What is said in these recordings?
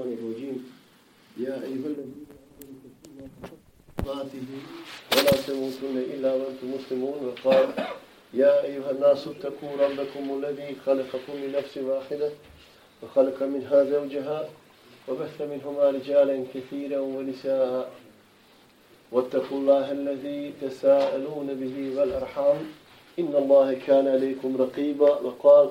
الشيطان الرجيم. يا أيها الذين آمنوا ولا تموتن إلا وأنتم مسلمون. وقال يا أيها الناس اتقوا ربكم الذي خلقكم من نفس واحدة وخلق منها زوجها وبث منهما رجالا كثيرا ونساء. واتقوا الله الذي تساءلون به والأرحام. إن الله كان عليكم رقيبا. وقال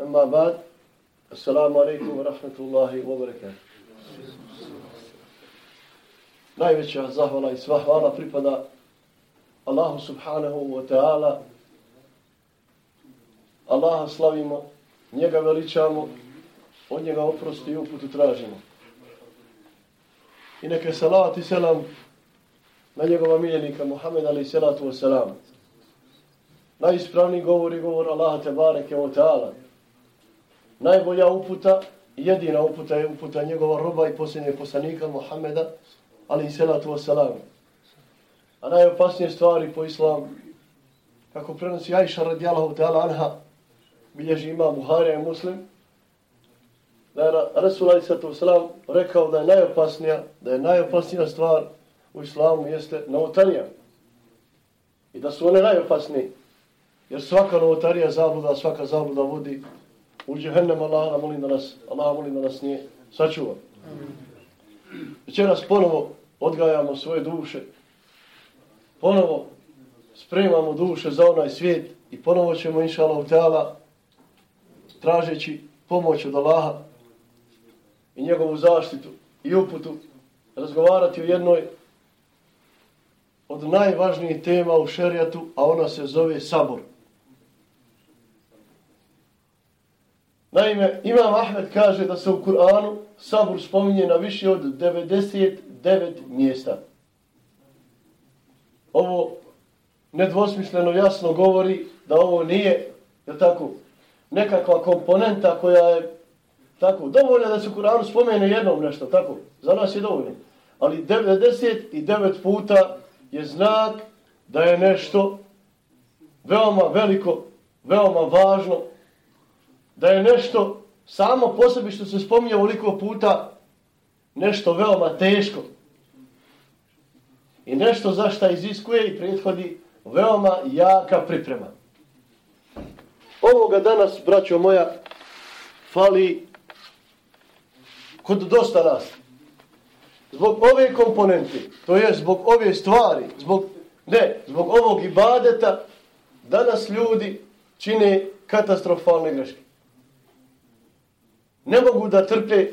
أما بعد السلام عليكم ورحمة الله وبركاته Najveća zahvala i sva hvala pripada Allahu subhanahu wa ta'ala. Allaha slavimo, njega veličamo, od njega oprosti i uputu tražimo. I neke salavat i selam na njegova miljenika Muhammed ali salatu wa salam. Najispravniji govor i govor Allaha te bareke wa ta'ala. Najbolja uputa, jedina uputa je uputa njegova roba i posljednje poslanika Muhammeda ali salatu wa. A najopasnije stvari po islam, kako prenosi Aisha radijalahu ta'ala anha, bilježi ima Buharija i Muslim, da je Rasul Ali Sato Salam rekao da je najopasnija, da je najopasnija stvar u islamu jeste novotarija. I da su one najopasnije. Jer svaka novotarija zabluda, svaka zabluda vodi u džehennem Allah, molim da nas, Allah molim da nas nije sačuva. Večeras ponovo odgajamo svoje duše, ponovo spremamo duše za onaj svijet i ponovo ćemo, inša Allah, tražeći pomoć od Allaha i njegovu zaštitu i uputu, razgovarati o jednoj od najvažnijih tema u šerijatu, a ona se zove sabor. Naime, Imam Ahmed kaže da se u Kur'anu sabur spominje na više od 99 mjesta. Ovo nedvosmisleno jasno govori da ovo nije, je tako, nekakva komponenta koja je tako, dovoljno da se u Kur'anu spomene jednom nešto, tako, za nas je dovoljno. Ali 99 puta je znak da je nešto veoma veliko, veoma važno, da je nešto samo po sebi što se spominje ovoliko puta nešto veoma teško i nešto za šta iziskuje i prethodi veoma jaka priprema. Ovoga danas, braćo moja, fali kod dosta nas. Zbog ove komponente, to je zbog ove stvari, zbog, ne, zbog ovog ibadeta, danas ljudi čine katastrofalne greške. Ne mogu da trpe,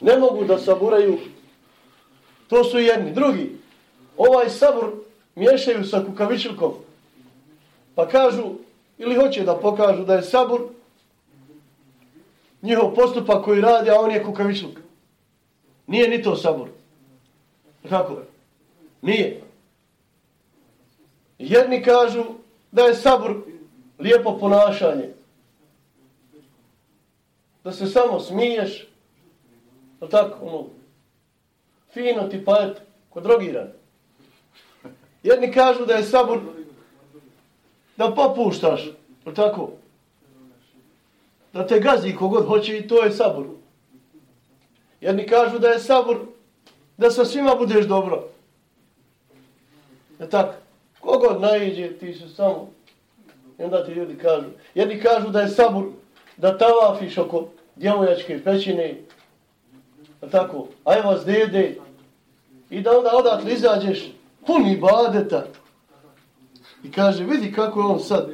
ne mogu da saburaju, to su jedni. Drugi, ovaj sabur miješaju sa kukavičilkom, pa kažu, ili hoće da pokažu da je sabur njihov postupak koji radi, a on je kukavičluk. Nije ni to sabur. Kako? Nije. Jedni kažu da je sabur lijepo ponašanje. Da se samo smiješ, no tako, ono, fino ti pa et, kod drogiran. Jedni kažu da je sabor da popuštaš, no tako, da te gazi kogod hoće i to je sabor. Jedni kažu da je sabor da sa svima budeš dobro. Je tako? Kogod najiđe, ti se samo. I onda ti ljudi kažu. Jedni kažu da je sabor da tavafiš oko djevojačke pećine. tako, tako? Aj vas dede. I da onda odatle izađeš puni badeta. I kaže, vidi kako je on sad.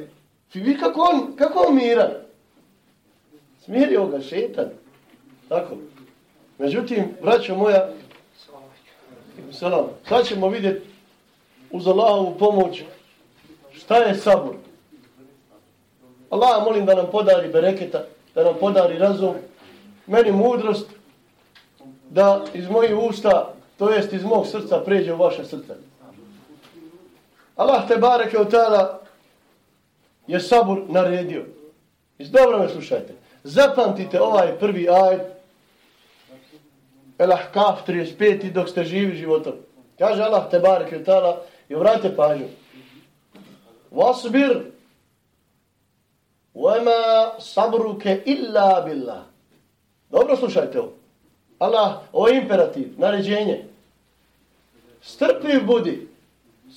Vidi kako on, kako on miran. Smirio ga šetan. Tako. Međutim, braćo moja, salam, sad ćemo vidjeti uz Allahovu pomoć šta je sabor. Allah molim da nam podari bereketa, da nam podari razum meni mudrost da iz mojih usta, to jest iz mog srca, pređe u vaše srce. Allah te bareke od tada je sabur naredio. I dobro me slušajte. Zapamtite ovaj prvi ajd El Ahkaf 35. dok ste živi životom. Kaže Allah te bareke od tada i vratite pažnju. Vasbir وَمَا صَبْرُكَ إِلَّا بِاللَّهِ Dobro slušajte ovo. Allah, ovo je imperativ, naređenje. Strpljiv budi.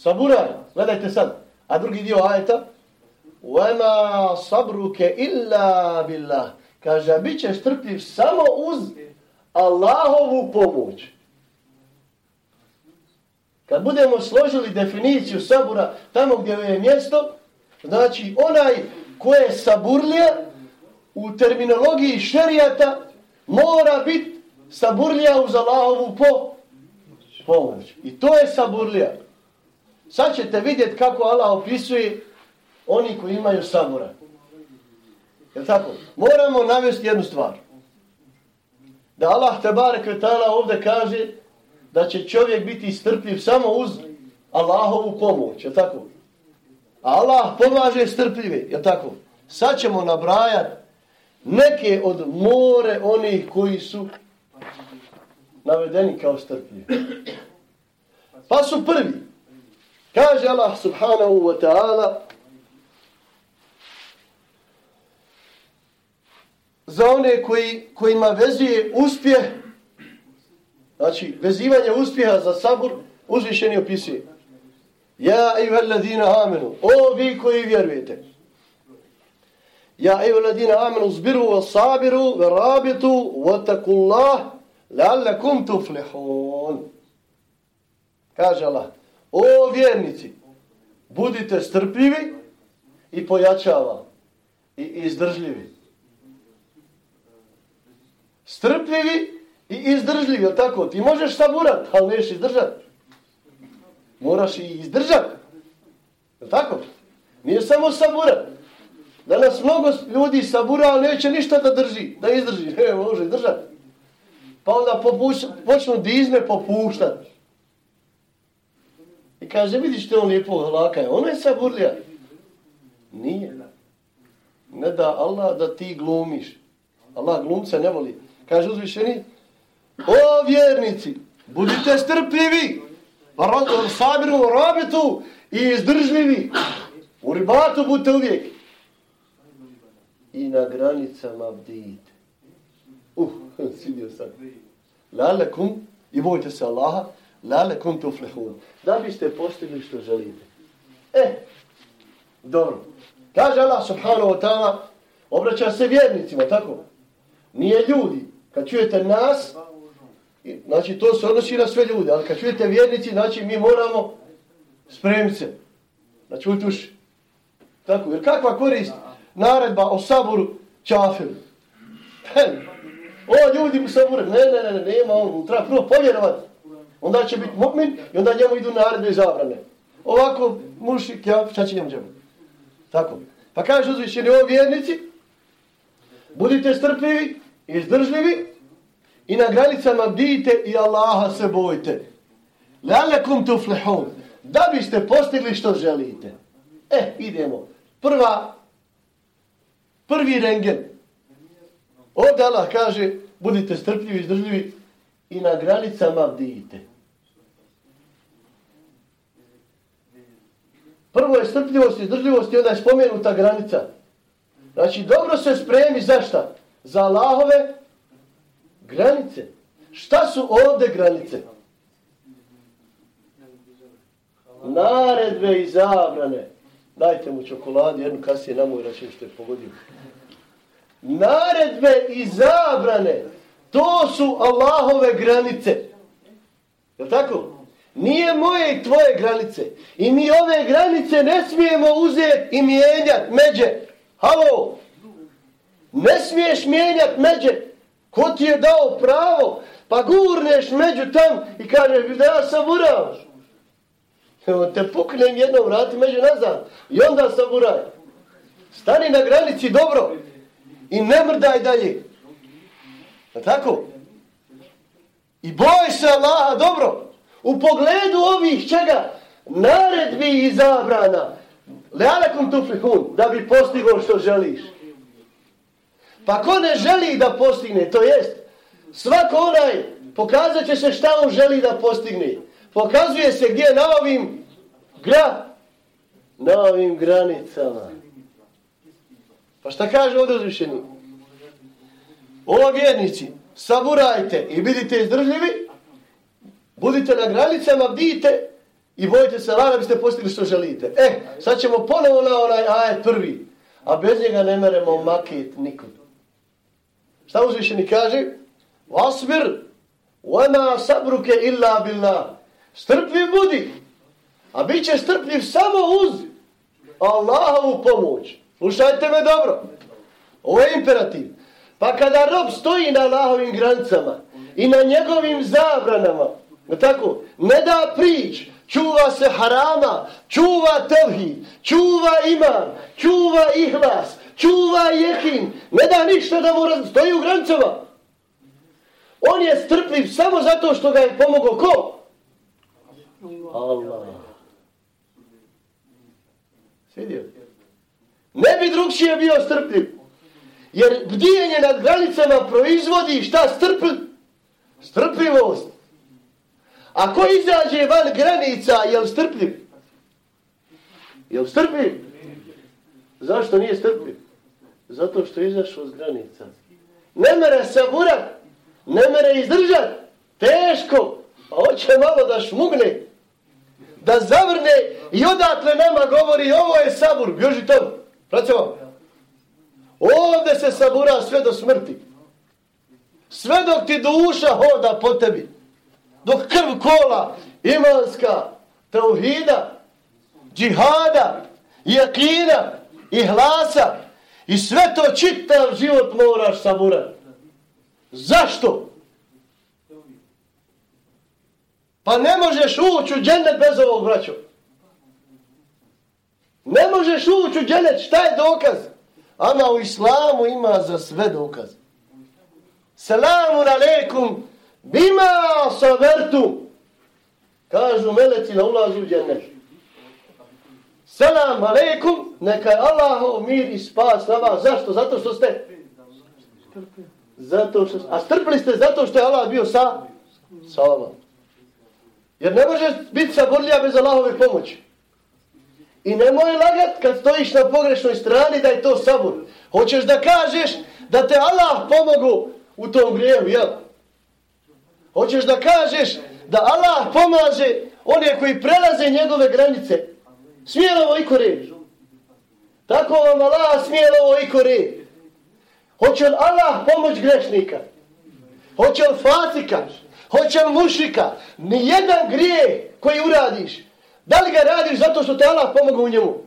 Saburaj. Gledajte sad. A drugi dio ajeta. وَمَا صَبْرُكَ إِلَّا بِاللَّهِ Kaže, bit ćeš strpljiv samo uz Allahovu pomoć. Kad budemo složili definiciju sabura tamo gdje je mjesto, znači onaj ko je saburlija u terminologiji šerijata mora biti saburlija uz Allahovu po pomoć. I to je saburlija. Sad ćete vidjeti kako Allah opisuje oni koji imaju sabura. Jel tako? Moramo navesti jednu stvar. Da Allah te barek vetala ovdje kaže da će čovjek biti strpljiv samo uz Allahovu pomoć. Jel tako? Allah pomaže strpljive. Je tako? Sad ćemo nabrajati neke od more onih koji su navedeni kao strpljivi. Pa su prvi. Kaže Allah subhanahu wa ta'ala za one koji, kojima vezuje uspjeh, znači vezivanje uspjeha za sabur, uzvišeni opisuje. Ja i veladina amenu, o vi koji vjerujete. Ja i veladina amenu zbiru wa sabiru wa rabitu wa takullah la'allakum tuflihun. Kaže Allah, o vjernici, budite strpljivi i pojačava i izdržljivi strpljivi i izdržljivi, tako? Ti možeš saburat, ali neš izdržat. Moraš i izdržat. Je tako? Nije samo sabura. Danas mnogo ljudi sabura, ali neće ništa da drži, da izdrži. Ne, može izdržati. Pa onda popuš, počnu dizme popuštat. I kaže, vidiš te on lijepo laka je. Ona je saburlija. Nije. Ne da Allah da ti glumiš. Allah glumce ne voli kaže uzvišeni, o vjernici, budite strpljivi, sabiru u rabitu i izdržljivi, u ribatu budite uvijek. I na granicama bdijite. Uh, svidio sam. Lalekum, i bojte se Allaha, lalekum tuflehun. Da biste postigli što želite. E, dobro. Kaže Allah subhanahu wa ta'ala, obraća se vjernicima, tako? Nije ljudi. Kad čujete nas, znači to se odnosi na sve ljude, ali kad čujete vjernici, znači mi moramo spremiti se. Znači utuš. Tako, jer kakva korist naredba o saboru čafiru? o, ljudi mu sabore, ne, ne, ne, ne, nema on, treba prvo povjerovati. Onda će biti mu'min i onda njemu idu naredbe i zabrane. Ovako, mušik, ja, šta će njemu džemu? Tako. Pa kaže uzvišeni o vjernici, budite strpljivi, izdržljivi i na granicama bdijte i Allaha se bojte. Lalekum tuflihun. Da biste postigli što želite. E, idemo. Prva, prvi rengen. Od Allah kaže, budite strpljivi, izdržljivi i na granicama bdijte. Prvo je strpljivost i izdržljivost i onda je spomenuta granica. Znači, dobro se spremi za šta? za Allahove granice. Šta su ovde granice? Naredbe i zabrane. Dajte mu čokoladu, jednu kasije na račun što je pogodio. Naredbe i zabrane. To su Allahove granice. Je tako? Nije moje i tvoje granice. I mi ove granice ne smijemo uzeti i mijenjati međe. Halo, Ne smiješ mijenjati međe. Ko ti je dao pravo? Pa gurneš među tam i kažeš da ja sam. Evo te puknem jednom vrati među nazad. I onda saburaj. Stani na granici dobro. I ne mrdaj dalje. Je tako? I boj se Allaha dobro. U pogledu ovih čega? Naredbi i zabrana. Lealekum tuflihun. Da bi postigao što želiš. Pa ko ne želi da postigne, to jest, svako onaj pokazat će se šta on želi da postigne. Pokazuje se gdje na ovim gra, na ovim granicama. Pa šta kaže ovdje uzvišeni? Ovo vjernici, saburajte i budite izdržljivi, budite na granicama, bdite i bojite se lana, biste postigli što želite. E, sad ćemo ponovo na onaj ajet prvi, a bez njega ne meremo makit nikud. Šta uzvišeni kaže? Vasbir, vama sabruke illa billah. Strpljiv budi, a bit će strpljiv samo uz Allahovu pomoć. Slušajte me dobro. Ovo je imperativ. Pa kada rob stoji na Allahovim granicama i na njegovim zabranama, no tako, ne da prič, čuva se harama, čuva tevhi, čuva iman, čuva ihlas, čuva jekin, ne da ništa da mu stoji u granicama. On je strpljiv samo zato što ga je pomogao ko? Allah. Svidio? Ne bi drugčije bio strpljiv. Jer bdijenje nad granicama proizvodi šta strpl? Strpljivost. A ko izađe van granica, je li strpljiv? Je li strpljiv? Zašto nije strpljiv? Zato što je izašao iz granica. Ne mere saburat, ne mere izdržat. Teško. a hoće malo da šmugne. Da zavrne i odatle nama govori ovo je sabur. Bjoži tamo. praćemo. Ovde se sabura sve do smrti. Sve dok ti duša hoda po tebi. Dok krv kola, imanska, tauhida, džihada, jakina, ihlasa, I sve to čitav život moraš saburati. Zašto? Pa ne možeš ući u džennet bez ovog braću. Ne možeš ući u džennet, šta je dokaz? Ama u islamu ima za sve dokaz. Selamun alaikum, bima savertu. Kažu meleci na ulazu u džennet. Selam aleikum, neka je Allahov mir i spas na vas. Zašto? Zato što ste... Zato što... A strpili ste zato što je Allah bio sa... Sa vama. Jer ne može biti saborlija bez Allahove pomoći. I nemoj lagat kad stojiš na pogrešnoj strani da je to sabor. Hoćeš da kažeš da te Allah pomogu u tom grijevu, jel? Hoćeš da kažeš da Allah pomaže one koji prelaze njegove granice. Smjelovo i kore. Tako vam Allah smjelovo i kore. Hoće li Allah pomoć grešnika? Hoće li fasika? Hoće li mušika? Nijedan grije koji uradiš. Da li ga radiš zato što te Allah pomogu u njemu?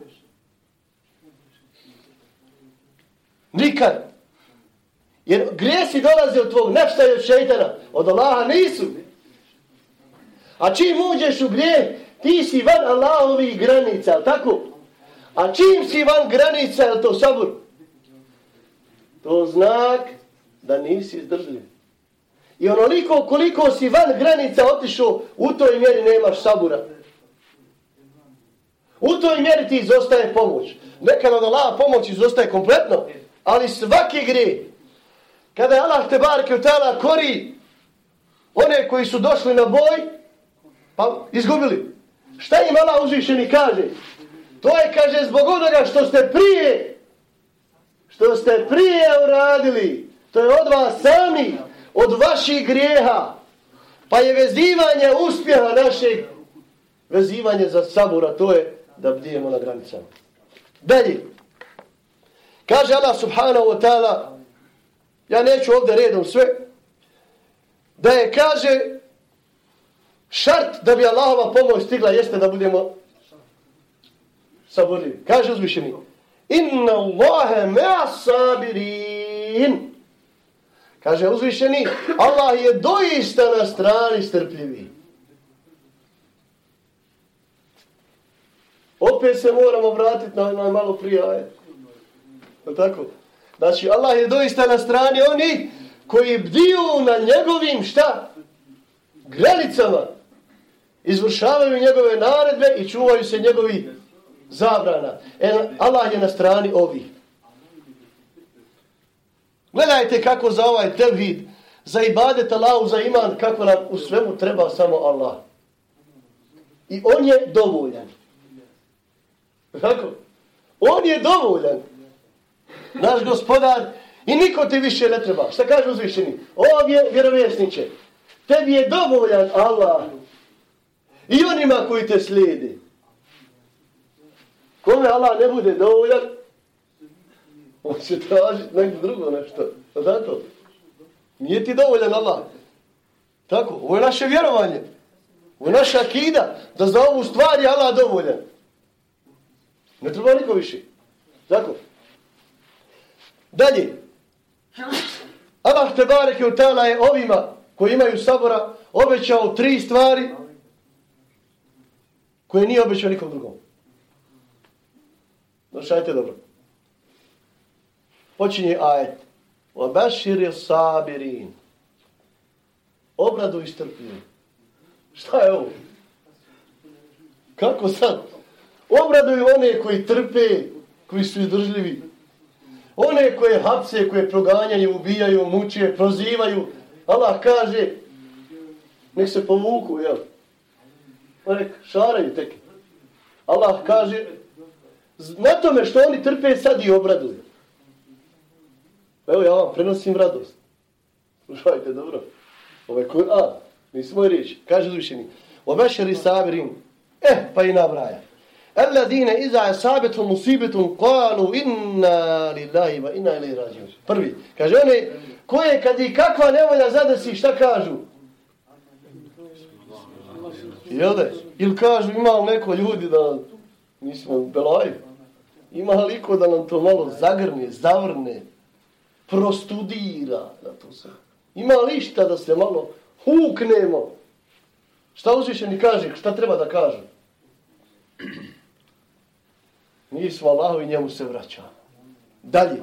Nikad. Jer grijesi dolaze od tvog nešta i od šeitana. Od Allaha nisu. A čim uđeš u grijeh, ti si van Allahovih granica, tako? A čim si van granica, je to sabur? To znak da nisi izdržljiv. I onoliko koliko si van granica otišao, u toj mjeri nemaš sabura. U toj mjeri ti izostaje pomoć. Nekad od Allaha pomoć izostaje kompletno, ali svaki gre, kada je Allah te barke u tala kori, one koji su došli na boj, pa izgubili. Šta im Allah uzvišeni kaže? To je, kaže, zbog onoga što ste prije, što ste prije uradili, to je od vas sami, od vaših grijeha, pa je vezivanje uspjeha našeg, vezivanje za sabura, to je da bdijemo na granicama. Dalje, kaže Allah subhanahu wa ta'ala, ja neću ovdje redom sve, da je, kaže, Šart da bi Allahova pomoć stigla jeste da budemo saborljivi. Kaže uzvišeni. Inna Allahe mea sabirin. Kaže uzvišeni. Allah je doista na strani strpljivi. Opet se moramo vratiti na, na malo prije. Je tako? Znači Allah je doista na strani oni koji bdiju na njegovim šta? Granicama. Izvršavaju njegove naredbe i čuvaju se njegovi zabrana. E, Allah je na strani ovih. Gledajte kako za ovaj tevhid, za ibadet Allahu, za iman, kako nam u svemu treba samo Allah. I on je dovoljan. Kako? On je dovoljan. Naš gospodar i niko ti više ne treba. Šta kaže uzvišeni? Ovdje vjerovjesniče. Tebi je dovoljan Allah. I onima koji te slijedi. Kome Allah ne bude dovoljan, on će tražiti nekdo drugo nešto. Zato? Nije ti dovoljan Allah. Tako, ovo je naše vjerovanje. Ovo je naša akida da za ovu stvar je Allah dovoljan. Ne treba niko više. Tako. Dalje. Allah te bareke u tala je ovima koji imaju sabora obećao tri stvari koje nije obećao nikom drugom. Došajte dobro. Počinje ajet. Obešir je sabirin. Obradu istrpljivi. Šta je ovo? Kako sad? Obraduju one koji trpe, koji su izdržljivi. One koje hapse, koje proganjaju, ubijaju, mučije, prozivaju. Allah kaže, nek se povuku, jel? Pa nek šaraju tek. Allah kaže, na tome što oni trpe sad i obraduju. Evo ja vam prenosim radost. Slušajte, dobro. Ovo je Kur'an, nisu moje riječi. Kaže zvišeni, obešeri sabirin. Eh, pa i nabraja. Alladine iza asabetu musibetu qalu inna lillahi wa inna ilaihi rajiun. Prvi. Kaže one koje kad i kakva nevolja zadesi, šta kažu? Jel da? Ili kažu ima neko ljudi da nismo u belaju. Ima liko da nam to malo zagrne, zavrne, prostudira. na to sve. Ima lišta da se malo huknemo? Šta uzvišeni kaže? Šta treba da kaže? Mi smo Allahu i njemu se vraćamo. Dalje.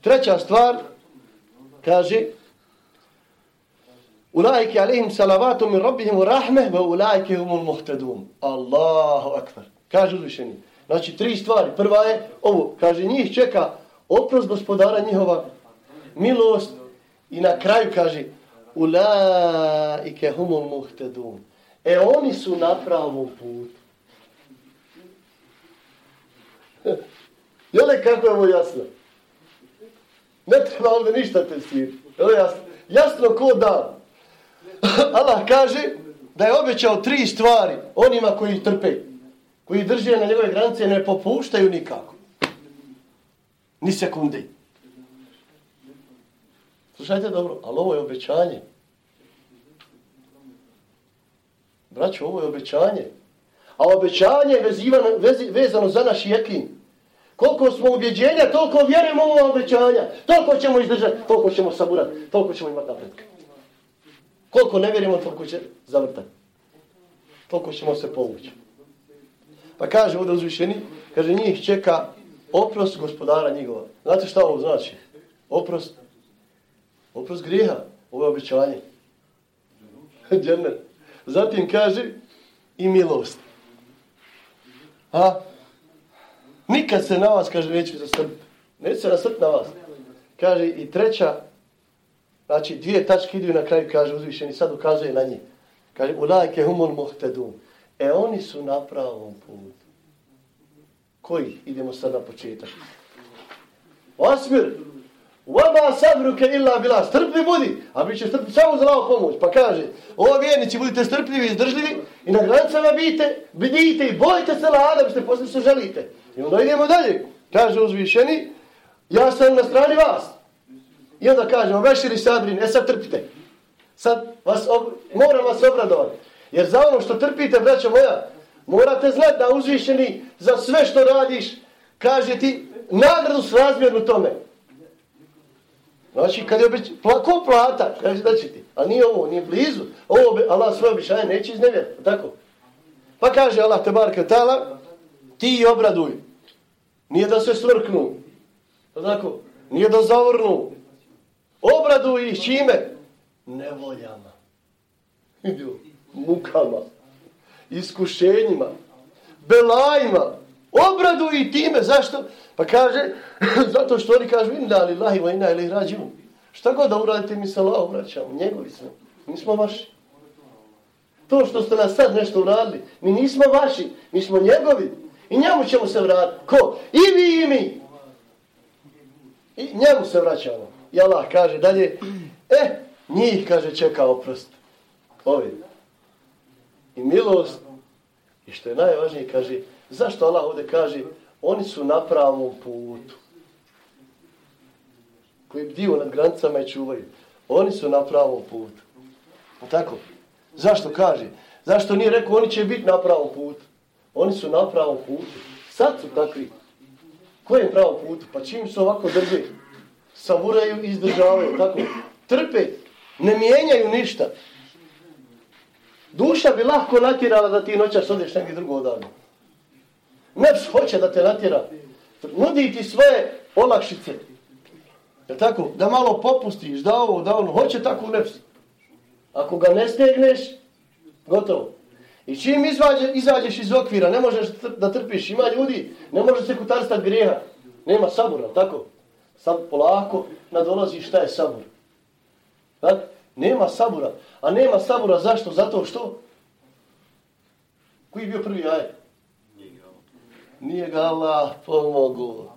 Treća stvar, kaže, Ulaike alihim salavatu min rabbihim u rahme, ve ulaike humul muhtedum. Allahu akbar. Kaže uzvišeni. Znači, tri stvari. Prva je ovo. Kaže, njih čeka oprost gospodara njihova, milost i na kraju kaže, ulaike humul muhtedum. E, oni su na pravom putu. Jele kako je ovo jasno? Ne treba ovdje ništa testirati. Jele jasno? Jasno ko da. Allah kaže da je obećao tri stvari onima koji trpe. Koji drže na njegove granice ne popuštaju nikako. Ni sekunde. Slušajte dobro, ali ovo je obećanje. Braćo, ovo je obećanje. A obećanje je vezivano, vezi, vezano za naš jekin. Koliko smo ubjeđenja, toliko vjerujemo u ova obećanja. Toliko ćemo izdržati, toliko ćemo saburati, toliko ćemo imati napredka. Koliko ne vjerujemo, toliko će zavrtati. Toliko ćemo se povući. Pa kaže ovdje uzvišeni, kaže njih čeka oprost gospodara njegova. Znate šta ovo znači? Oprost. Oprost grijeha. Ovo je obećanje. Zatim kaže i milost. A? Nikad se na vas, kaže, neće zastrpiti. Neće se nasrpiti na vas. Kaže, i treća, znači dvije tačke idu na kraju, kaže uzvišeni, sad ukazuje na njih. Kaže, ulajke humul muhtedum. E, oni su na pravom putu. Koji? Idemo sad na početak. Osmir, Vama sabruke illa bila. Strpli budi. A bit će strpli samo za lao pomoć. Pa kaže, o vjernici, budite strpljivi i izdržljivi i na granicama bite, vidite i bojite se lada, biste poslije što želite. I onda idemo dalje. Kaže uzvišeni, ja sam na strani vas. I onda kažemo, veširi sabrin, e sad trpite. Sad vas ob... moram vas obradovati. Jer za ono što trpite, braćo moja, morate znati da uzvišeni za sve što radiš, kaže ti nagradu s razmjernu tome. Znači, kad je obič... Pla, ko plata? Kaže, da će ti. A nije ovo, nije blizu. Ovo. Allah svoje običaje neće iznevjeriti. Tako? Pa kaže Allah, te barka tala, ti obraduj. Nije da se svrknu. Tako? Nije da zavrnu. Obraduj ih čime? Nevoljama. Mukama. Iskušenjima. Belajima. Obraduj ih time. Zašto? Pa kaže, zato što oni kažu, inna li lahi wa inna ili rađivu. Šta god da uradite, mi se Allah vraćamo. Njegovi smo. Mi smo vaši. To što ste nas sad nešto uradili, mi nismo vaši, mi smo njegovi. I njemu ćemo se vratiti. Ko? I vi i mi. I njemu se vraćamo. I Allah kaže dalje, e, njih, kaže, čeka oprost. Ovi. I milost. I što je najvažnije, kaže, zašto Allah ovdje kaže, oni su na pravom putu. Koji dio nad granicama i čuvaju. Oni su na pravom putu. Tako? Zašto kaže? Zašto nije rekao, oni će biti na pravom putu. Oni su na pravom putu. Sad su takvi. Kojem pravom putu? Pa čim se ovako drže? Savuraju i izdržavaju. Tako? Trpe. Ne mijenjaju ništa. Duša bi lahko natjerala da ti noćas odeš negdje drugo odavno. Nefs hoće da te natjera. Nudi ti svoje olakšice. Je tako? Da malo popustiš, da ovo, da ono. Hoće tako nefs. Ako ga ne stegneš, gotovo. I čim izvađe, izađeš iz okvira, ne možeš da trpiš. Ima ljudi, ne može se kutarstati grijeha. Nema sabura, tako? Sad polako nadolazi šta je sabur. Tak? Nema sabura. A nema sabura zašto? Zato što? Koji je bio prvi ajed? Nije ga Allah pomogu.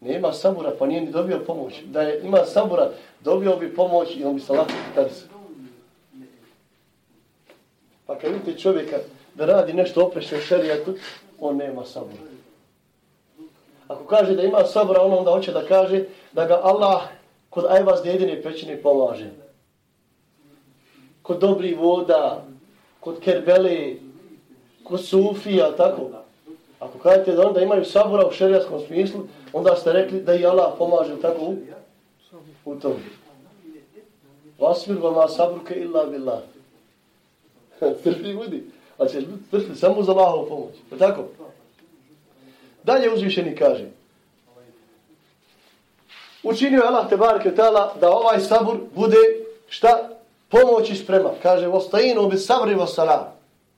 Nema sabura, pa nije ni dobio pomoć. Da je ima sabura, dobio bi pomoć i on bi se lako kutarstao. Pa kad vidite čovjeka da radi nešto oprešno šerijatu, on nema sabura. Ako kaže da ima sabra, ono onda hoće da kaže da ga Allah kod ajvaz jedine pećine pomaže. Kod dobri voda, kod kerbele, kod sufija, tako. Ako kažete da onda imaju sabora u šerijaskom smislu, onda ste rekli da i Allah pomaže tako u, u tom. Vasmir vama sabruke illa billah. Trpi budi. A će trpi samo za Allahovu pomoć. Je tako? Dalje uzvišeni kaže. Učinio je Allah te barke tala da ovaj sabur bude šta? Pomoć i sprema. Kaže, ostajino bi sabri vasala.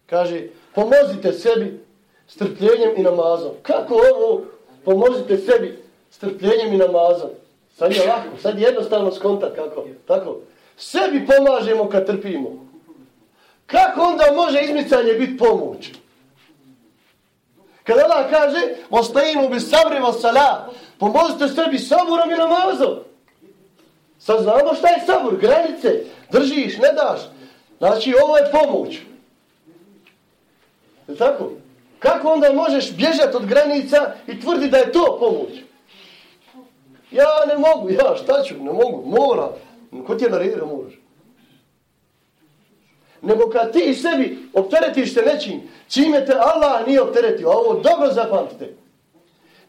Kaže, pomozite sebi strpljenjem i namazom. Kako ovo pomozite sebi strpljenjem i namazom? Sad je lako, sad je jednostavno skontat kako. Tako. Sebi pomažemo kad trpimo. Kako onda može izmicanje biti pomoć? Kada Allah kaže, ostajimo bi sabri vas sala, pomozite sebi saburom i namazom. Sad znamo šta je sabur, granice, držiš, ne daš. Znači, ovo je pomoć. Je tako? Kako onda možeš bježati od granica i tvrdi da je to pomoć? Ja ne mogu, ja šta ću, ne mogu, mora. Ko ti je naredio, moraš nego kad ti sebi opteretiš se nečim, čime te Allah nije opteretio, a ovo dobro zapamtite.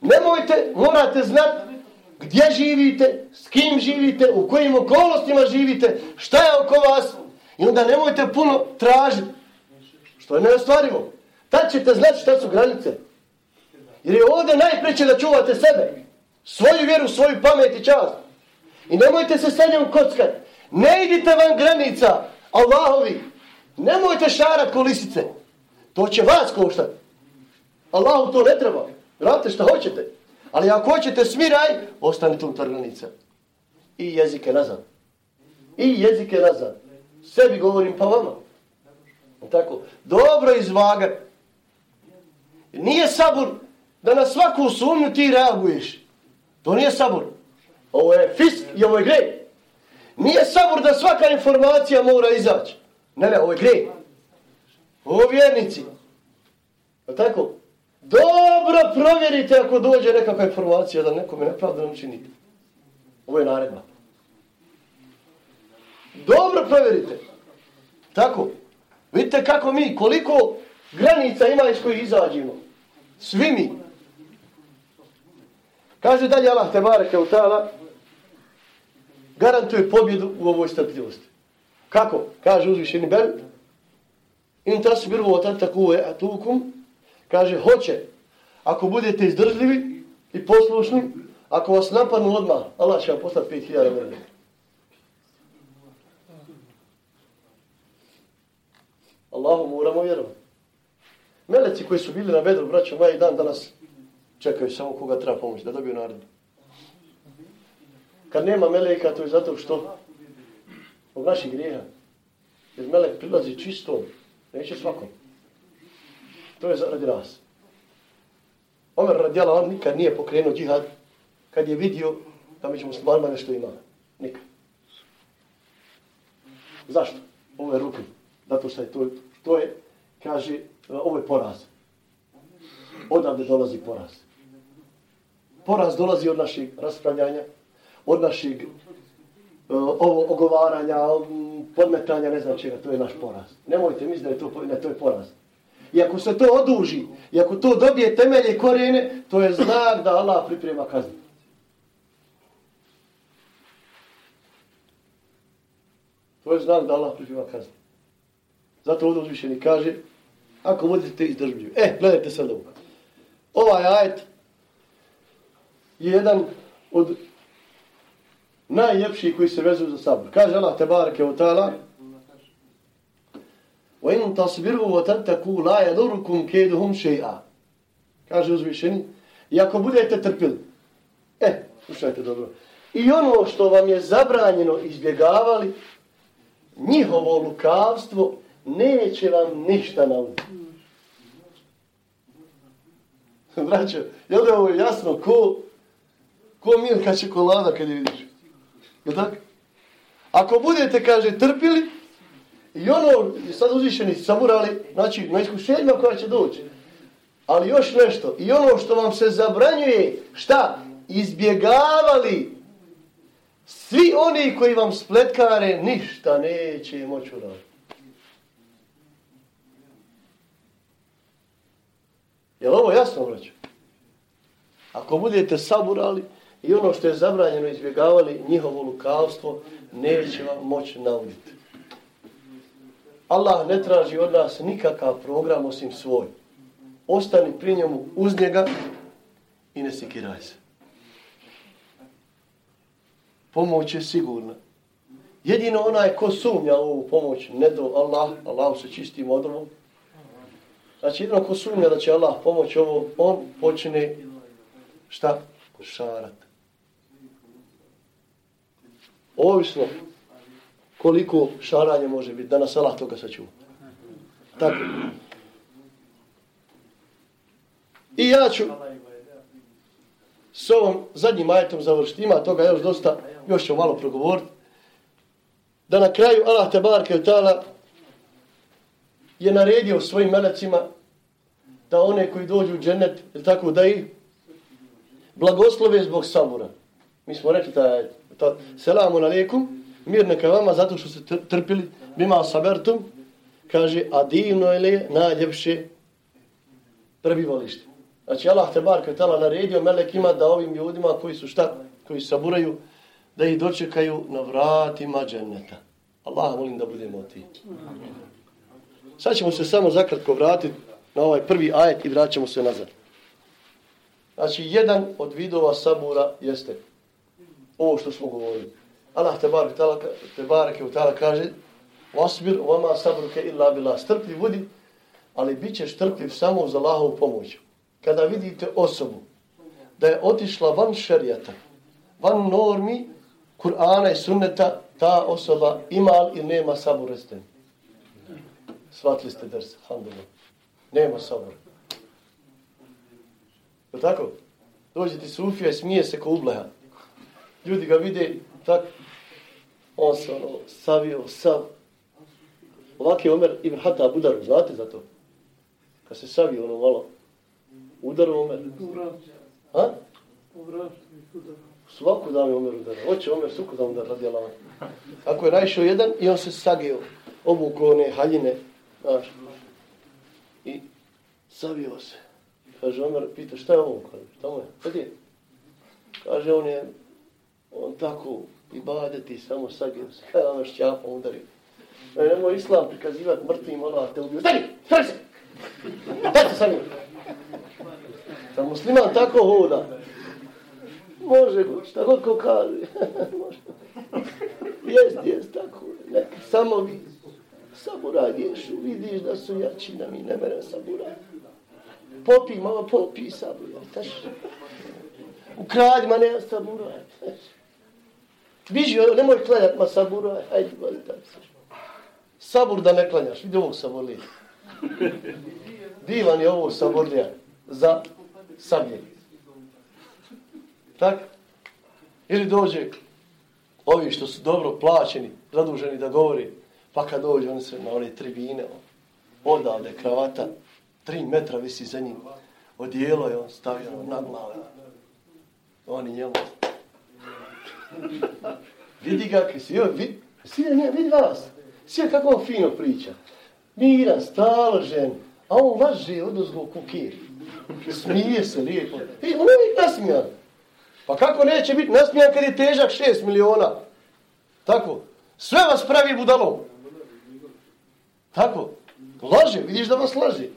Nemojte, morate znati gdje živite, s kim živite, u kojim okolostima živite, šta je oko vas i onda nemojte puno tražiti, što je neostvarivo. Tad ćete znati šta su granice. Jer je ovdje najpreće da čuvate sebe, svoju vjeru, svoju pamet i čast. I nemojte se sa njom kockati. Ne idite van granica Allahovi, Nemojte šarat ko lisice. To će vas koštati. Allahu to ne treba. Radite što hoćete. Ali ako hoćete smiraj, ostanite unutar granica. I jezike nazad. I jezike nazad. Sebi govorim pa vama. Tako. Dobro izvaga. Nije sabor da na svaku sumnju ti reaguješ. To nije sabor. Ovo je fisk i ovo je grej. Nije sabor da svaka informacija mora izaći. Ne, ne, ovo je grej. O vjernici. Je tako? Dobro provjerite ako dođe nekakva informacija da nekome nepravda ne učinite. Ovo je naredba. Dobro provjerite. Tako. Vidite kako mi, koliko granica ima iz kojih izađimo. Svi mi. Kaže dalje Allah te bareke u tala, garantuje pobjedu u ovoj strpljivosti. Kako? Kaže uzvišeni bel, In tasbiru wa tattaku atukum. Kaže hoće. Ako budete izdržljivi i poslušni, Ako vas napadnu odmah, Allah će vam poslati 5000 meleka. Allahu moramo vjerovati. Meleci koji su bili na bedru, braćo moja, i dan danas čekaju samo koga treba pomoći, da dobiju naredbu. Kad nema meleka, to je zato što Zbog vaših grijeha. Jer melek prilazi čistom, neće svakom. To je radi nas. Omer radijala, on nikad nije pokrenuo džihad kad je vidio da među muslimanima nešto ima. Nikad. Zašto? Ovo je rukom. Zato što je to, to je, kaže, ovo je poraz. Odavde dolazi poraz. Poraz dolazi od naših raspravljanja, od naših E, ovo ogovaranja, podmetanja, ne znam čega, to je naš poraz. Nemojte misliti da je to, da to je poraz. I ako se to oduži, i ako to dobije temelje korijene, to je znak da Allah priprema kaznu. To je znak da Allah priprema kaznu. Zato ovdje uzvišeni kaže, ako budete izdržljivi. E, gledajte sad ovo. Ovaj ajet je jedan od najljepših koji se vezuju za sabor. Kaže Allah, te barake o ta'ala, وَإِنْ تَصْبِرُوا وَتَنْتَكُوا لَا يَدُرُكُمْ كَيْدُهُمْ شَيْعَ Kaže uzvišeni, i ako budete trpili, e, slušajte dobro, i ono što vam je zabranjeno izbjegavali, njihovo lukavstvo neće vam ništa nauditi. Braćo, je li ovo jasno? Ko, ko milka čokolada kad je vidiš? Je tako? Ako budete, kaže, trpili, i ono, sad uzvišeni samurali, znači, na iskušenjima koja će doći, ali još nešto, i ono što vam se zabranjuje, šta? Izbjegavali svi oni koji vam spletkare, ništa neće moći uraditi. Je li ovo jasno, braću? Ako budete saburali i ono što je zabranjeno izbjegavali, njihovo lukavstvo neće vam moći nauditi. Allah ne traži od nas nikakav program osim svoj. Ostani pri njemu uz njega i ne sikiraj se. Pomoć je sigurna. Jedino onaj ko sumnja u ovu pomoć, ne do Allah, Allah se čistim odrovom, Znači, jedino ko sumnja da će Allah pomoći ovo, on počne šta? Šarat. Ovisno koliko šaranje može biti, da nas Allah toga sačuva. Tako. I ja ću s ovom zadnjim ajetom završiti. Ima toga još dosta, još ću malo progovoriti. Da na kraju Allah te barke utala je naredio svojim melecima da one koji dođu u džennet, tako da i blagoslove zbog sabura. Mi smo rekli da ta, selamu alaikum, mir neka vama zato što ste trpili, bima sabertum, kaže, a divno je li najljepše prebivalište. Znači, Allah te bar kvetala naredio melekima da ovim ljudima koji su šta, koji saburaju, da ih dočekaju na vratima dženneta. Allah molim da budemo ti. Sad ćemo se samo zakratko vratiti na ovaj prvi ajet i vraćamo se nazad. Znači, jedan od vidova sabura jeste ovo što smo govorili. Allah te barek te barek u tala kaže Wasbir wa ma sabruka illa billah. Strpljiv budi, ali bit ćeš strpljiv samo za Allahovu pomoć. Kada vidite osobu da je otišla van šerijata, van normi Kur'ana i sunneta, ta osoba ima ili nema sabur resten. Svatli ste drs, alhamdulillah. Nema sabura. Je tako? Dođe ti sufija i smije se ko ubleha. Ljudi ga vide tak, on se ono savio, sav. Ovak je Omer Ibn Hatta udaru, znate za to? Kad se savio ono malo, udaru Omer. Ha? Svaku dan je Omer udara. Hoće Omer suku da udara radi Allah. Ako je naišao jedan i on se sagio, obuko one haljine, znaš, I savio se. Kaže, Omer pita, šta je ovo? Kaže, šta mu je? Kaže, on je, on tako i badeti, samo sagio se. Kaže, Omer šćapa udari. E, nemoj islam prikazivati mrtvim, Allah te ubio. Stani, stani se! Daj se sami! Sa musliman tako hoda. Može, šta god ko kaže. Može. Jest, jest, tako. Neka, samo vi saburadiješ, vidiš da su jači, da mi ne mere saburad. Popi, malo popi saburad. Taš. Ukradi, ma nema sabura. Biži, ono, nemoj klanjati, ma saburad. Hajde, gledaj, tako Sabur da ne klanjaš, vidi ovog saborlija. Divan je ovo saborlija za sablje. Tak? Ili dođe ovi što su dobro plaćeni, zaduženi da govori, pa kad dođe oni se na one tribine, ono, odavde kravata, tri metra visi za njim, odijelo je on stavio na glave. Oni njemu. vidi ga, si, joj, vidi, ne, vidi vas. Sve kako on fino priča. Miran, staložen, a on važe od uzgo kukir. Smije se lijepo. I on je nasmijan. Pa kako neće biti nasmijan kad je težak 6 miliona? Tako. Sve vas pravi budalom. Tako. Laže, vidiš da vas laže.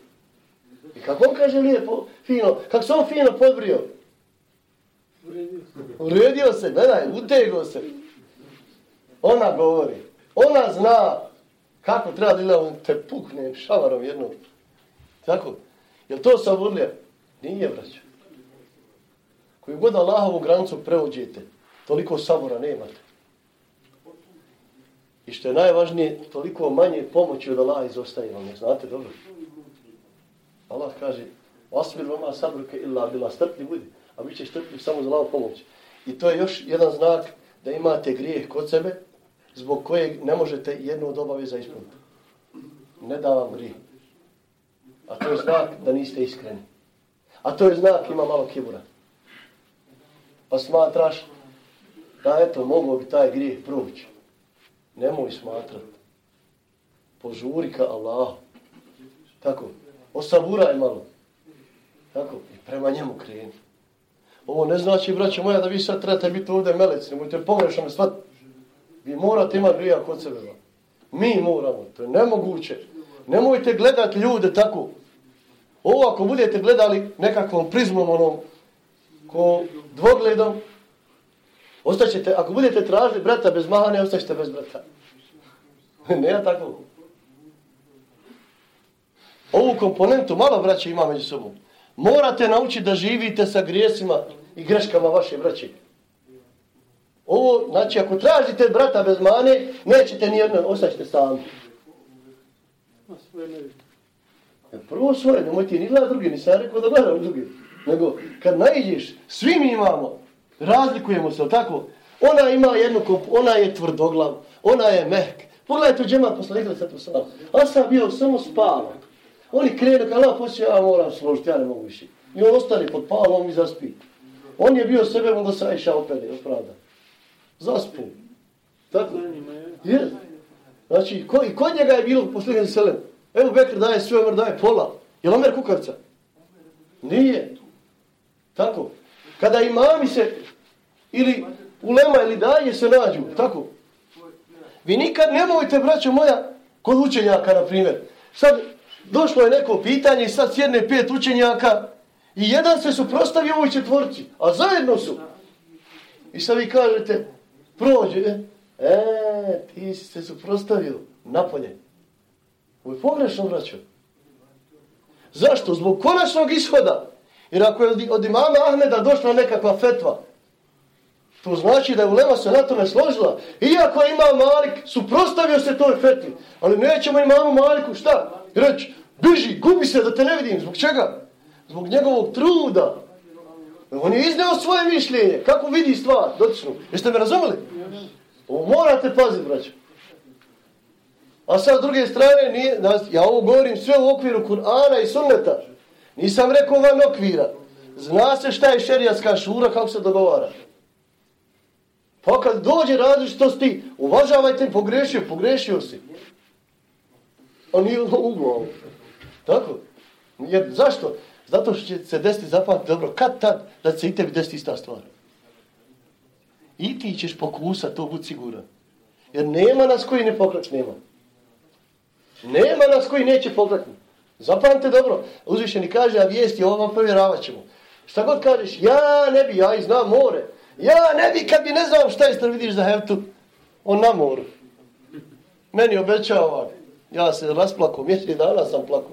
I kako on kaže lijepo, fino, kako se on fino podbrio? Uredio se, gledaj, utego se. Ona govori. Ona zna kako treba da on te pukne šavarom jednom. Tako? Jel to saburlija? Nije, braćo. Koju god Allahovu granicu preođete, toliko sabora nemate. I što je najvažnije, toliko manje pomoći od Allaha izostaje vam. Znate dobro? Allah kaže, Asbir vama sabruke illa bila strpni budi, a vi ćeš trpljiv samo za Allahovu pomoć. I to je još jedan znak da imate grijeh kod sebe, zbog kojeg ne možete jednu od obaveza ispuniti. Ne da vam grijeh. A to je znak da niste iskreni. A to je znak ima malo kibura. Pa smatraš da eto, mogu bi taj grijeh proći. Nemoj smatrati. Požuri ka Allah. Tako. Osaburaj malo. Tako. I prema njemu kreni. Ovo ne znači, braćo moja, da vi sad trebate biti ovdje meleci. Nemojte pogrešno me shvatiti. Vi morate imati grija kod sebe. Mi moramo. To je nemoguće. Nemojte gledati ljude tako. Ovo ako budete gledali nekakvom prizmom onom ko dvogledom, ostaćete, ako budete tražili brata bez mahane, ostaćete bez brata. ne ja tako. Ovu komponentu malo braće ima među sobom. Morate naučiti da živite sa grijesima i greškama vaše braće. Ovo, znači, ako tražite brata bez mane, nećete nijedno, ostaćete sami. E, prvo svoje, nemoj ti ni gleda drugi, nisam ja rekao da gledam drugi. Nego, kad najđeš, svi mi imamo, razlikujemo se, tako? Ona ima jednu kop, ona je tvrdoglav, ona je mehk. Pogledajte u džemat poslanika, sa to sam. Asa bio samo spavan. Oni krenu, kada Allah posjeća, ja moram složiti, ja ne mogu više. I on ostane pod palom i zaspi. On je bio sebe, onda se ajša opere, opravda zaspu. Tako? Je. Znači, ko, i kod njega je bilo posljednje selem. Evo Bekr daje sve, Omer daje pola. Je li Omer kukarca? Nije. Tako. Kada imami se, ili ulema ili daje se nađu, tako. Vi nikad nemojte, braćo moja, kod učenjaka, na primjer. Sad, došlo je neko pitanje i sad sjedne pet učenjaka i jedan se suprostavi ovoj četvorci, a zajedno su. I sad vi kažete, prođe, e, e ti si se suprostavio napolje. Ovo je pogrešno, vraćao. Zašto? Zbog konačnog ishoda. Jer ako je od imama Ahmeda došla nekakva fetva, to znači da je ulema se na tome složila. Iako je imam Malik, suprostavio se toj fetvi. Ali nećemo imamu Maliku, šta? Reći, biži, gubi se da te ne vidim. Zbog čega? Zbog njegovog truda. On je izneo svoje mišljenje. Kako vidi stvar? Dotičnu. Jeste me razumeli? Ovo morate paziti, braćo. A sad, s druge strane, nije, ja ovo govorim sve u okviru Kur'ana i sunneta. Nisam rekao van okvira. Zna se šta je šerijatska šura, kako se dogovara. Pa kad dođe različitosti, uvažavajte, pogrešio, pogrešio si. A nije u glavu. Tako? Jer, zašto? Zato što će se desiti zapamati dobro, kad tad da se i tebi desiti ista stvar. I ti ćeš pokusati, to budi siguran. Jer nema nas koji ne pokrać, nema. Nema nas koji neće pokrati. Zapamte dobro, uzvišeni kaže, a vijesti ovo vam povjeravat ćemo. Šta god kažeš, ja ne bi, ja i znam more. Ja ne bi kad bi ne znam šta je, vidiš za heftu, on na moru. Meni obećava, ja se rasplako, mjesec dana sam plako.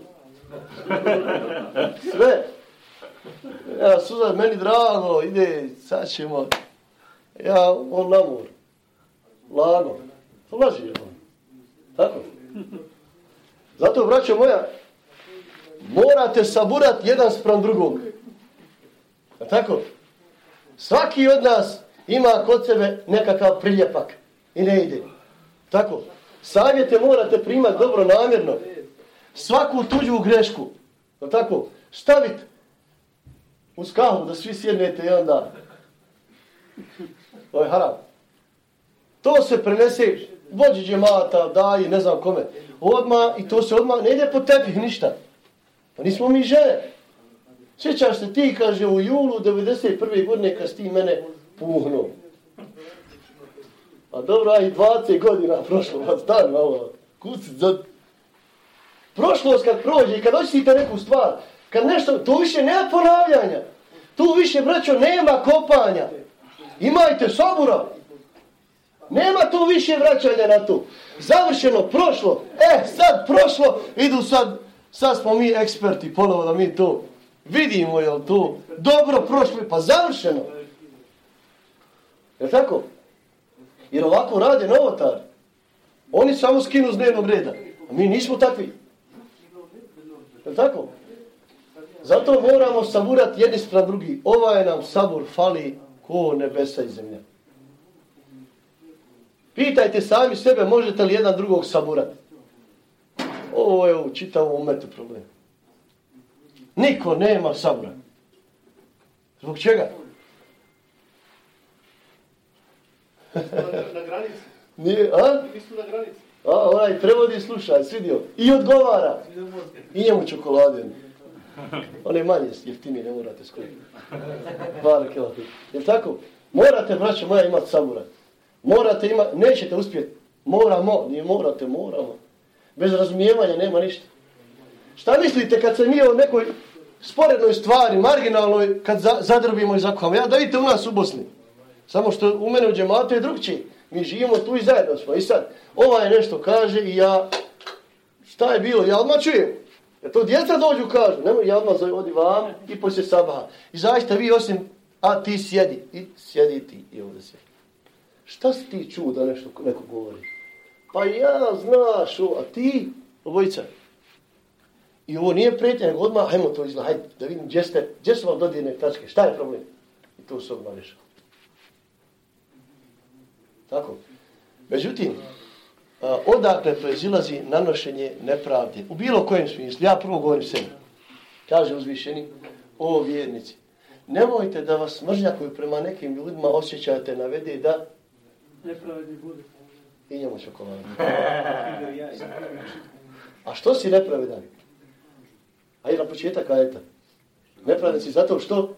Sve. Ja, suza, meni drago, ide, sad ćemo. Ja, on na moru. Lago. To laži je on. Tako. Zato, braćo moja, morate saburat jedan sprem drugog. A tako? Svaki od nas ima kod sebe nekakav priljepak i ne ide. Tako? Savjete morate primati dobro namjerno. Svaku tuđu grešku. A tako? Stavit u skahu da svi sjednete i onda Oj, je haram. To se prenese vođi džemata, daji, ne znam kome. Odma i to se odma ne ide po tepih ništa. Pa nismo mi žene. Sjećaš se ti, kaže, u julu 91. godine kad ti mene puhnuo. A dobro, i 20 godina prošlo, pa stan malo, kucit za... Prošlost kad prođe i kad očitite neku stvar, kad nešto, tu više nema ponavljanja. Tu više, braćo, nema kopanja. Imajte sabura. Nema tu više vraćanja na to. Završeno, prošlo. E, sad prošlo, idu sad, sad smo mi eksperti, ponovo da mi to vidimo, jel to dobro prošlo, pa završeno. Je tako? Jer ovako rade novotari. Oni samo skinu z dnevnog reda. A mi nismo takvi. Je tako? Zato moramo saburati jedni sprem drugi. Ovaj nam sabur fali ko nebesa i zemlja. Pitajte sami sebe, možete li jedan drugog saburati? Ovo je u čitavom umetu problem. Niko nema sabura. Zbog čega? Na granici. Nije, a? Mi smo na granici. A, onaj prevodi, slušaj, svidio. I odgovara. I njemu čokolade. On je manje jeftini, ne morate skupiti. Bar kilo. Je tako? Morate, braće moja, imati sabura. Morate imati, nećete uspjeti. Moramo, nije morate, moramo. Bez razumijevanja nema ništa. Šta mislite kad se mi o nekoj sporednoj stvari, marginalnoj, kad za, zadrbimo i zakuhamo? Ja da vidite u nas u Bosni. Samo što u mene u džematu je drugčiji. Mi živimo tu i zajedno smo. I sad, ovaj nešto kaže i ja, šta je bilo? Ja odmah čujem. Ja to djeca dođu kažu. Nemoj, ja odmah zove, odi vam i poslije sabaha. I zaista vi osim, a ti sjedi. I sjedi ti i ovdje sjedi. Šta si ti čuo da nešto neko govori? Pa ja, znaš, a ti, obojica. I ovo nije prijetnje, nego odmah, hajmo to izna, hajde, da vidim gdje, ste, gdje su vam dodirne tačke, šta je problem? I to se odmah rešava. Tako. Međutim, odakle proizilazi nanošenje nepravde? U bilo kojem smislu, ja prvo govorim sebi. Kaže uzvišeni, o vjernici, nemojte da vas mržnja koju prema nekim ljudima osjećate navede da Nepravedni bude. i njemu čokoladu. A što si nepravedan? Ajde na početak ajeta. Nepravedan si zato što?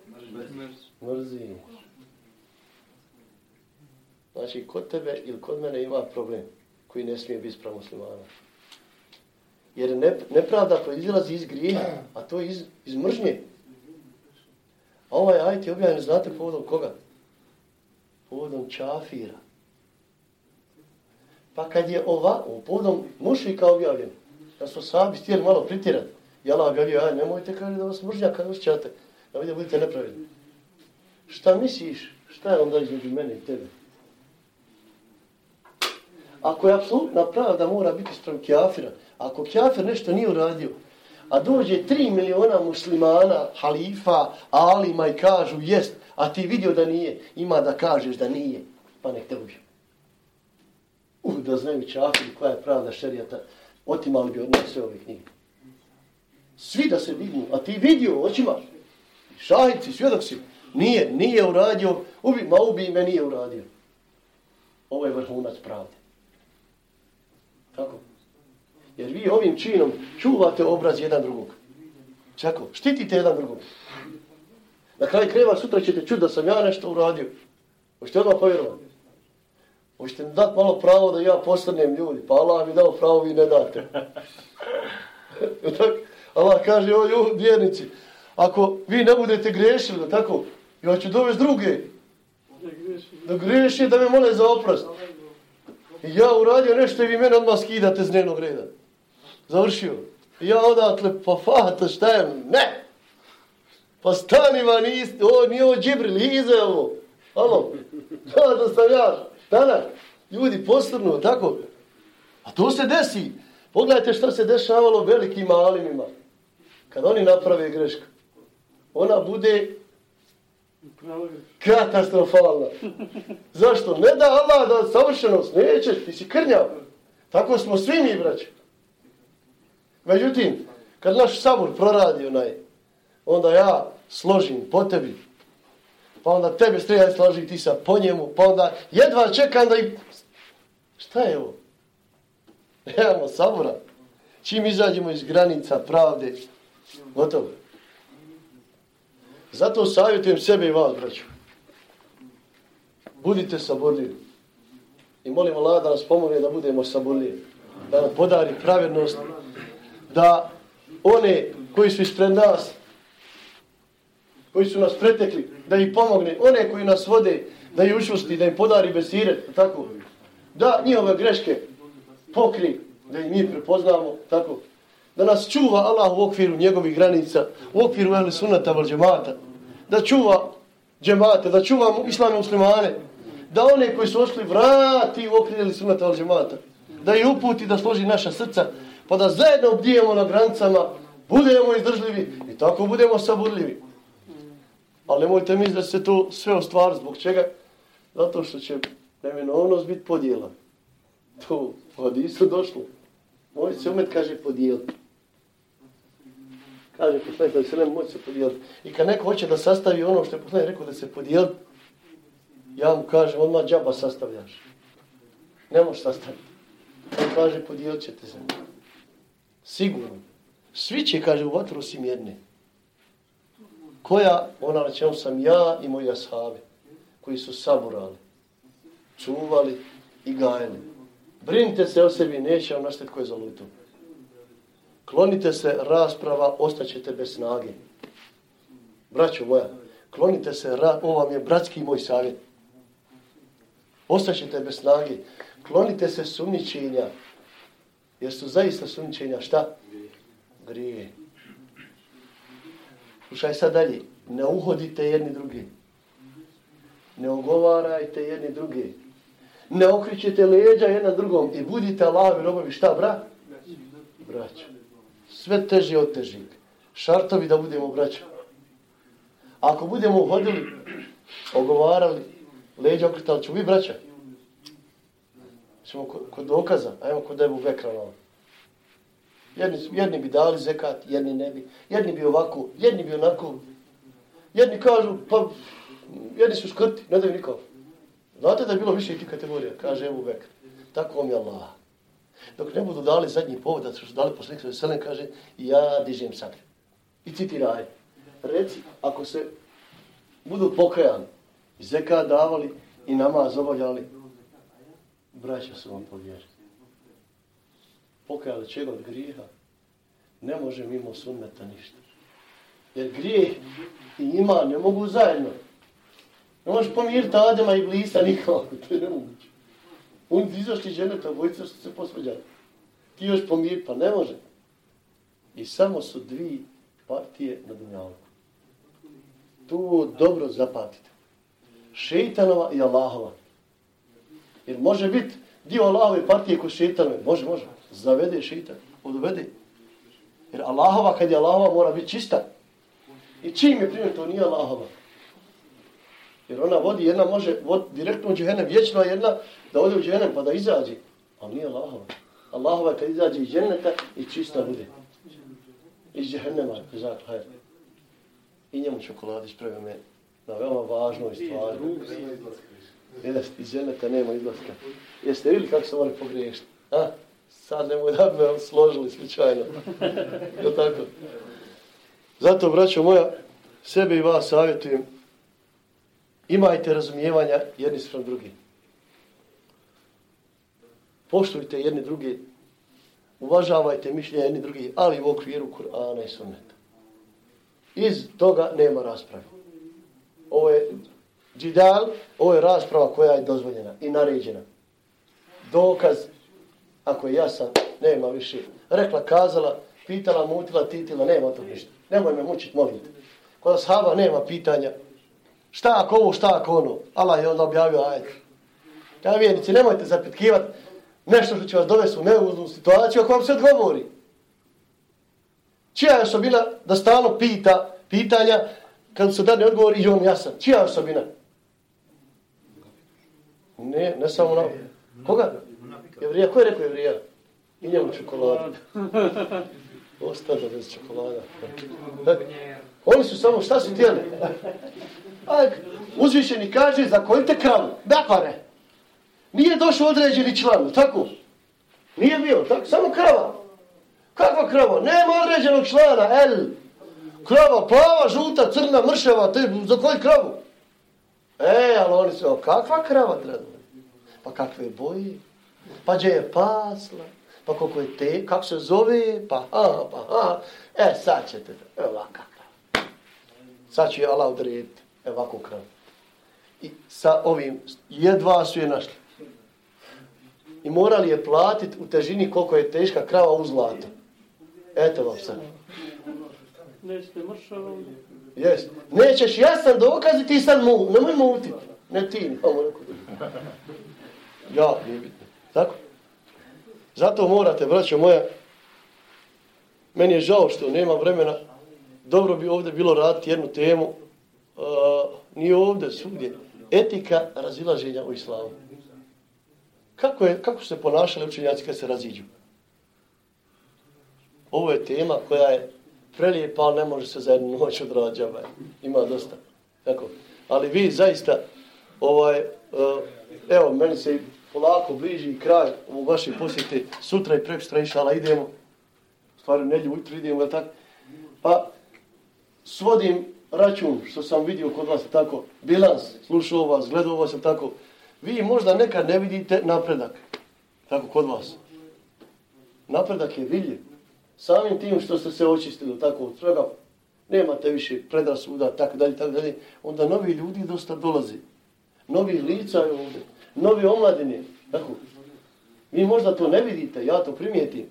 Mrzi. Znači, kod tebe ili kod mene ima problem koji ne smije biti spravo muslimana. Jer ne, nepravda proizilazi iz grijeha, a to iz, iz mržnje. A ovaj ajit je objavljen, znate povodom koga? Povodom čafira. Pa kad je ova, povodom mušika objavljen, da su sabi htjeli malo pritirati, jala objavio, aj, nemojte kaže da vas mržnja kad osjećate, da vidite budete nepravedni. Šta misliš? Šta je onda između mene i tebe? Ako je apsolutna pravda mora biti sprem kjafira, ako kjafir nešto nije uradio, a dođe tri miliona muslimana, halifa, alima i kažu jest, a ti vidio da nije, ima da kažeš da nije, pa nek te ubiju. Uh, da znaju čafiri koja je pravda šerijata, otimali bi od nas sve ove knjige. Svi da se dignu, a ti vidio, očima, šahici, svjedok si, nije, nije uradio, ubi, ma ubi me nije uradio. Ovo je vrhunac pravde. Tako. Jer vi ovim činom čuvate obraz jedan drugog. Čako, štitite jedan drugog. Na kraju kreva sutra ćete čuti da sam ja nešto uradio. Hoćete odmah povjerovati? Hoćete mi dati malo pravo da ja postanem ljudi? Pa Allah mi dao pravo, vi ne date. tako, Allah kaže, o ljudi, vjernici, ako vi ne budete grešili, tako, ja ću dovesti druge. Da greši da me mole za oprost. I ja uradio nešto i vi mene odmah skidate z dnevnog reda. Završio. Ja odatle, pa fata, šta je? Ne! Pa stani van, isti, o, nije ovo džibril, ize ovo. Alo, da, da sam ja, danas, ljudi posrnu, tako. A to se desi. Pogledajte što se dešavalo velikim alimima. Kad oni naprave grešku. Ona bude katastrofalna. Zašto? Ne da Allah da savršenost, nećeš, ti si krnjav. Tako smo svi mi, braće. Međutim, kad naš sabor proradi onaj, onda ja složim po tebi, pa onda tebe strija složi ti sa po njemu, pa onda jedva čekam da i... Šta je ovo? Nemamo sabora. Čim izađemo iz granica pravde, gotovo. Zato savjetujem sebe i vas, braću. Budite saborljivi. I molim Allah da nas pomogne da budemo saborljivi. Da nam podari pravednost. Da one koji su ispred nas, koji su nas pretekli, da ih pomogne. One koji nas vode, da ih učusti, da im podari besiret. Tako. Da njihove greške pokri, da ih mi prepoznamo. Tako da nas čuva Allah u okviru njegovih granica, u okviru ehli sunata val džemata, da čuva džemate, da čuva islame muslimane, da one koji su ošli vrati u okviru ehli sunata val džemata, da ih uputi da složi naša srca, pa da zajedno obdijemo na granicama, budemo izdržljivi i tako budemo saburljivi. Ali nemojte misliti da se to sve ostvari zbog čega? Zato što će neminovnost biti podijela. To pa od isto došlo. Moj se umet kaže podijeliti kaže poslanik da se ne moći se podijeliti. I kad neko hoće da sastavi ono što je poslanik rekao da se podijeli, ja mu kažem, odmah džaba sastavljaš. Ne možeš sastaviti. On kaže, podijelit ćete se. Sigurno. Svi će, kaže, u vatru osim jedne. Koja, ona na čemu sam ja i moji ashabi, koji su saburali, čuvali i gajali. Brinite se o sebi, neće vam našteti koje zalutu. Klonite se rasprava, ostaćete bez snage. Braćo moja, klonite se, ovo vam je bratski moj savjet. Ostaćete bez snage. Klonite se sumničenja. Jer su zaista sunčenja šta? Grije. Slušaj sad dalje. Ne uhodite jedni drugi. Ne ogovarajte jedni drugi. Ne okrićete leđa jedna drugom i budite lavi robovi. Šta, bra? Braćo sve teže od težih. Šartovi da budemo braća. Ako budemo hodili, ogovarali, leđa okretali, ćemo vi braća. Ćemo kod dokaza, ajmo kod Ebu Bekra Jedni, jedni bi dali zekat, jedni ne bi. Jedni bi ovako, jedni bi onako. Jedni kažu, pa jedni su škrti, ne daju nikom. Znate da je bilo više i ti kategorija, kaže Ebu Bekr. Tako vam je Allah dok ne budu dali zadnji povod, da su dali poslanik svoj selen, kaže, ja dižem sad. I citiraj. Reci, ako se budu pokajani, zeka davali i namaz obavljali, braća su vam povjeri. Pokajali čega od grijeha, ne može mimo sunneta ništa. Jer grijeh i ima ne mogu zajedno. Ne možeš pomiriti Adema i Blisa nikako, to je nemoguće. Oni su izašli žene, ta su se posvađali. Ti još pomir, pa ne može. I samo su dvi partije na dunjavku. Tu dobro zapatite. Šeitanova i Allahova. Jer može biti dio Allahove partije ko šeitanove. Može, može. Zavede šeitan. Odvede. Jer Allahova, kad je Allahova, mora biti čista. I čim je primjer, to nije Allahova. Jer ona vodi, jedna može vod, direktno u džehennem, vječno jedna da ode u džehennem pa da izađe. Ali nije Allahova. Allahova kad izađe iz dženneta i čista bude. Iz džehennema, kazak, hajde. I njemu čokoladi spremio me na veoma važnoj stvari. Jest, iz dženeta, nema izlaska. Jeste vidjeli kako se mora pogriješiti? A? Sad nemoj da me složili slučajno. Je tako? Zato, braćo moja, sebe i vas savjetujem imajte razumijevanja jedni s drugim. Poštujte jedni drugi, uvažavajte mišljenja jedni drugi, ali u okviru Kur'ana i Sunneta. Iz toga nema rasprave. Ovo je Džidal, ovo je rasprava koja je dozvoljena i naređena. Dokaz, ako je jasan, nema više. Rekla, kazala, pitala, mutila, titila, nema to ništa. Nemoj me mučiti, molim te. Kod ashaba nema pitanja. Šta ako ovo, šta ako ono? Allah je onda objavio ajed. Ja vjernici, nemojte zapitkivati nešto što će vas dovesti u neuznu situaciju ako vam se odgovori. Čija je osobina da stalno pita pitanja kad se dane odgovori i on jasan? Čija je osobina? Ne, ne samo na... Koga? Jevrija, ko je rekao Jevrija? I njemu čokolada. Ostane bez čokolada. Oni su samo, šta su tijeli? Uzvišeni kaže, za koji te kravu? Bekare. Nije došao određeni član, tako? Nije bio, tako? Samo krava. Kakva krava? Nema određenog člana, el. Krava, plava, žuta, crna, mršava, te, za koji kravu? E, ali oni su, kakva krava treba? Pa kakve boje? Pa gdje je pasla? Pa koliko je te, kako se zove? Pa ha, pa ha. E, sad ćete, evo ovakav. Sad će je Allah odrediti, evo ovakvu kravu. I sa ovim, jedva su je našli. I morali je platiti u težini koliko je teška krava u zlatu. Eto vam sad. Nećete mršava Jes. Nećeš jasan dokaz i ti sad mu, nemoj mutiti. Ne ti, neko Ja, nije bitno. Tako? Zato morate, braćo moja, meni je žao što nema vremena, dobro bi ovdje bilo raditi jednu temu, uh, nije ovdje, svugdje, etika razilaženja u islamu. Kako, je, kako se ponašali učenjaci kad se raziđu? Ovo je tema koja je prelijepa, ali ne može se za jednu noć odraditi. Ovaj. Ima dosta. Tako. Ali vi zaista, ovaj, uh, evo, meni se polako bliži kraj u vaše posjete. Sutra i prekstra išala idemo. Stvari, nedlju ujutro idemo, tako? Pa, svodim račun što sam vidio kod vas tako, bilans, slušao vas, gledao vas tako, vi možda nekad ne vidite napredak, tako kod vas. Napredak je vidljiv. Samim tim što ste se očistili tako od svega, nemate više predrasuda, tako dalje, tako dalje, onda novi ljudi dosta dolazi. Novi lica je ovdje, novi omladine, tako. Vi možda to ne vidite, ja to primijetim,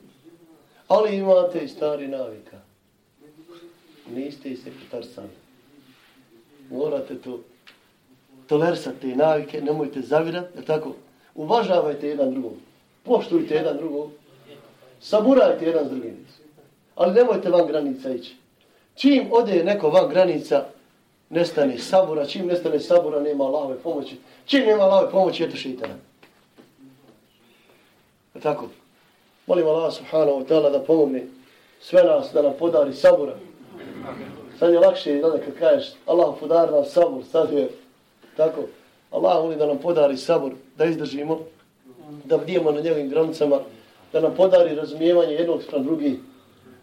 ali imate i stari navika. Niste i sekretar sami. Morate to tolerisati te navike, nemojte zavirati, je tako? Uvažavajte jedan drugog, poštujte jedan drugog, saburajte jedan s drugim. Ali nemojte van granica ići. Čim ode neko van granica, nestane sabura, čim nestane sabura, nema lave pomoći. Čim nema lave pomoći, eto šitana. Je tako? Molim Allah subhanahu wa ta'ala da pomogne sve nas, da nam podari sabura. Sad je lakše, da kad kažeš, Allah podari nam sabur, sad je tako. Allah voli da nam podari sabur, da izdržimo, da bdijemo na njegovim granicama, da nam podari razumijevanje jednog sprem drugih,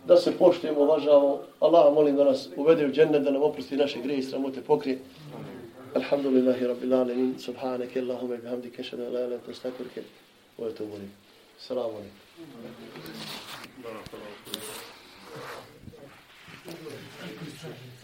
da se poštujemo, uvažavamo. Allah molim da nas uvede u džennet, da nam oprosti naše greje i sramote pokrije. Alhamdulillahi rabbil alamin, subhanake, Allahume, bihamdike, šadu, la, la, la, stakurke, ovo je to volim. Salamu alaikum. Thank you.